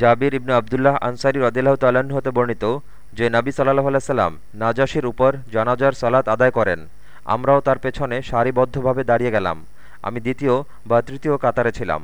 জাবির ইবনু আবদুল্লাহ আনসারি রদিল্লাহ তাল্লাহ্ন হতে বর্ণিত যে নাবি সাল্লাহ আলাইসাল্লাম নাজাসির উপর জানাজার সালাত আদায় করেন। আমরাও তার পেছনে সারিবদ্ধভাবে দাঁড়িয়ে গেলাম। আমি দ্বিতীয় বা তৃতীয় কাতারে ছিলাম।